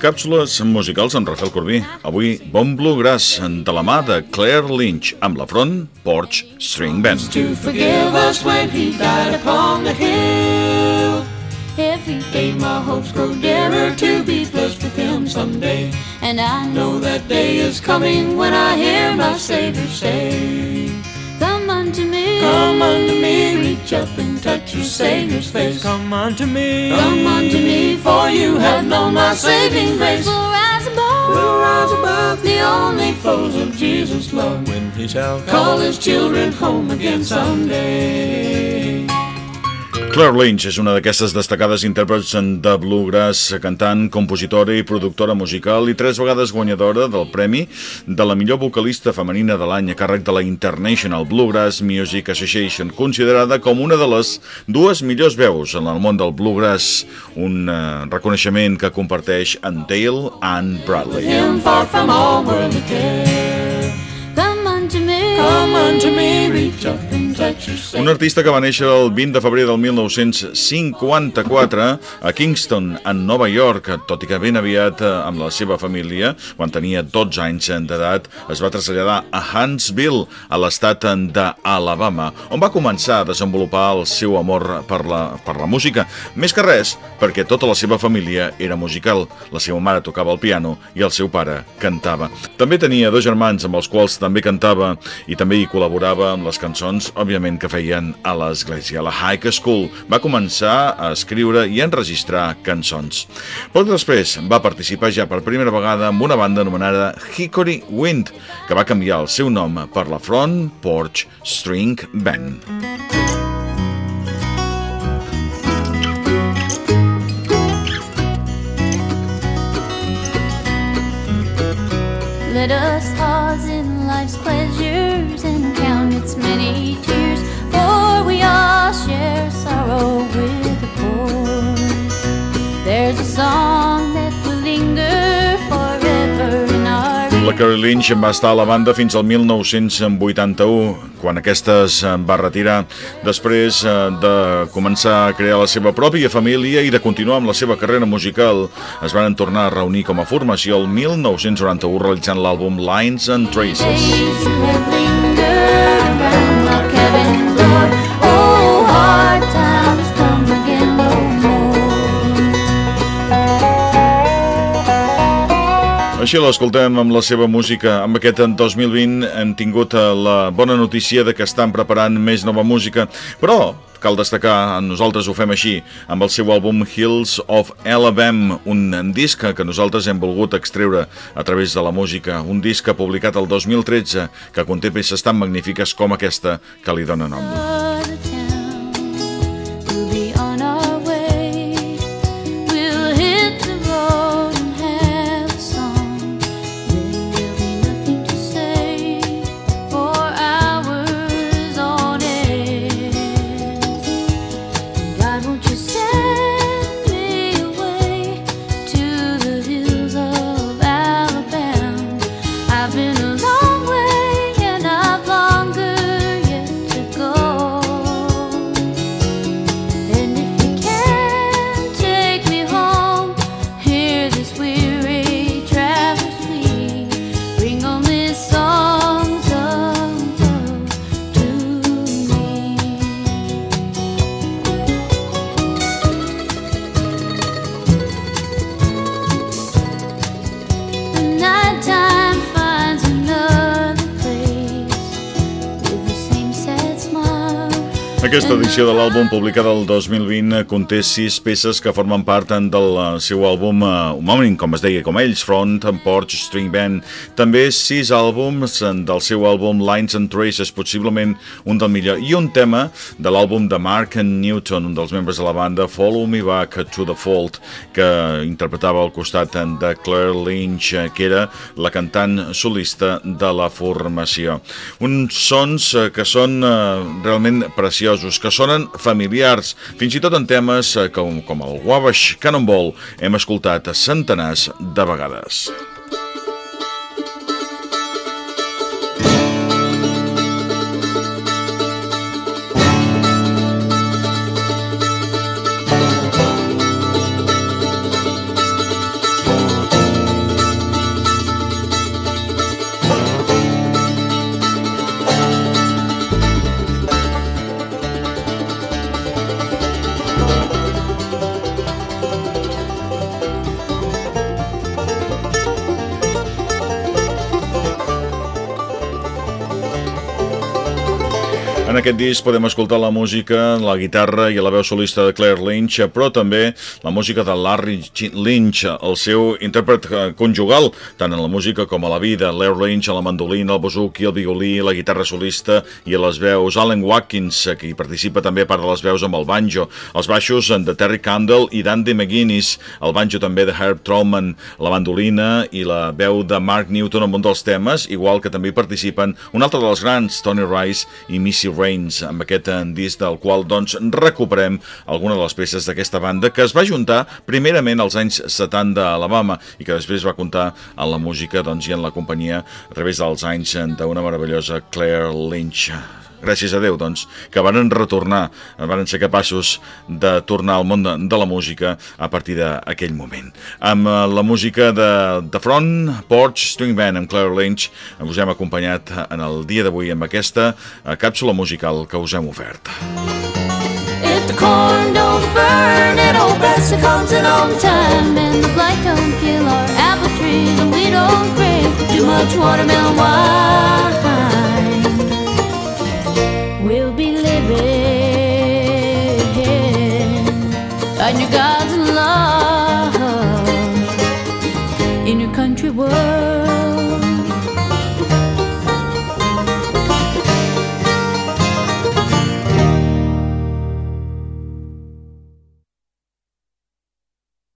Càpsules musicals amb Rafael Corbí. Avui, Bon Bluegrass, de la mà de Claire Lynch, amb la front Porch String Band. to forgive us when he died upon the hill. Every day my hopes grow dearer to be blessed with him someday. And I know that day is coming when I hear my Savior say, Come unto me, come reach up and touch your Savior's face. Come unto me. Come unto me, for you have known my saving grace. We'll rise above, we'll rise above the only foes of Jesus' love. When he shall Call his children home again someday. Claire Lynch és una d'aquestes destacades intèrprets de bluegrass, cantant, compositora i productora musical i tres vegades guanyadora del premi de la millor vocalista femenina de l'any a càrrec de la International Bluegrass Music Association, considerada com una de les dues millors veus en el món del bluegrass, un eh, reconeixement que comparteix en Dale Ann Bradley. Come unto me, come unto me, Un artista que va néixer el 20 de febrer del 1954 a Kingston, en Nova York, tot i que ben aviat eh, amb la seva família, quan tenia 12 anys d'edat, es va traslladar a Huntsville, a l'estat d'Alabama, on va començar a desenvolupar el seu amor per la, per la música. Més que res, perquè tota la seva família era musical. La seva mare tocava el piano i el seu pare cantava. També tenia dos germans amb els quals també cantava i també hi col·laborava amb les cançons, òbviament, que feien a l'església. La High School va començar a escriure i a enregistrar cançons. Poc després va participar ja per primera vegada amb una banda anomenada Hickory Wind, que va canviar el seu nom per la Front Porch String Band. Let us pause in life's pleasures Carrie Lynch va estar a la banda fins al 1981, quan aquesta es va retirar, després eh, de començar a crear la seva pròpia família i de continuar amb la seva carrera musical. Es van tornar a reunir com a formació el 1991 realitzant l'àlbum Lines and Traces. Així l'escoltem amb la seva música. Amb aquest en 2020 hem tingut eh, la bona notícia de que estan preparant més nova música, però cal destacar, nosaltres ho fem així, amb el seu àlbum Hills of Alabama, un disc que nosaltres hem volgut extreure a través de la música, un disc publicat el 2013 que conté peces tan magnífiques com aquesta que li dona nom. Aquesta edició de l'àlbum publicada el 2020 conté sis peces que formen part del eh, seu àlbum uh, homònim, com es deia, com ells, Front and Porch String Band. També sis àlbums eh, del seu àlbum Lines and Traces, possiblement un del millor, i un tema de l'àlbum de Mark Newton, un dels membres de la banda, Follow Me Back to the Fault, que interpretava al costat de Claire Lynch, eh, que era la cantant solista de la formació. Uns sons eh, que són eh, realment preciosos, que sonen familiars, fins i tot en temes eh, com, com el Wabash Cannonball hem escoltat centenars de vegades. En aquest disc podem escoltar la música, la guitarra i la veu solista de Claire Lynch, però també la música de Larry Lynch, el seu intèrpret eh, conjugal, tant en la música com a la vida. Larry Lynch a la mandolina, el bozuki, el violí, la guitarra solista i les veus. Alan Watkins, que hi participa també a part de les veus amb el banjo. Els baixos de Terry Campbell i d'Andy McGuinness. El banjo també de Herb Trollman, la mandolina i la veu de Mark Newton en un dels temes, igual que també participen un altre dels grans, Tony Rice i Missy Reigns, amb aquest eh, disc del qual doncs, recuperem alguna de les peces d'aquesta banda que es va juntar primerament als anys 70 a Alabama i que després va comptar en la música doncs, i en la companyia a través dels anys d'una meravellosa Claire Lynch gràcies a Déu, doncs, que van retornar, van ser capaços de tornar al món de, de la música a partir d'aquell moment. Amb eh, la música de The Front Porch String Band amb Claire Lynch us hem acompanyat en el dia d'avui amb aquesta eh, càpsula musical que us hem ofert. If the corn don't burn and old Bessie comes in all the time And the blight don't kill our apple tree And we don't too much watermelon wine in your country world.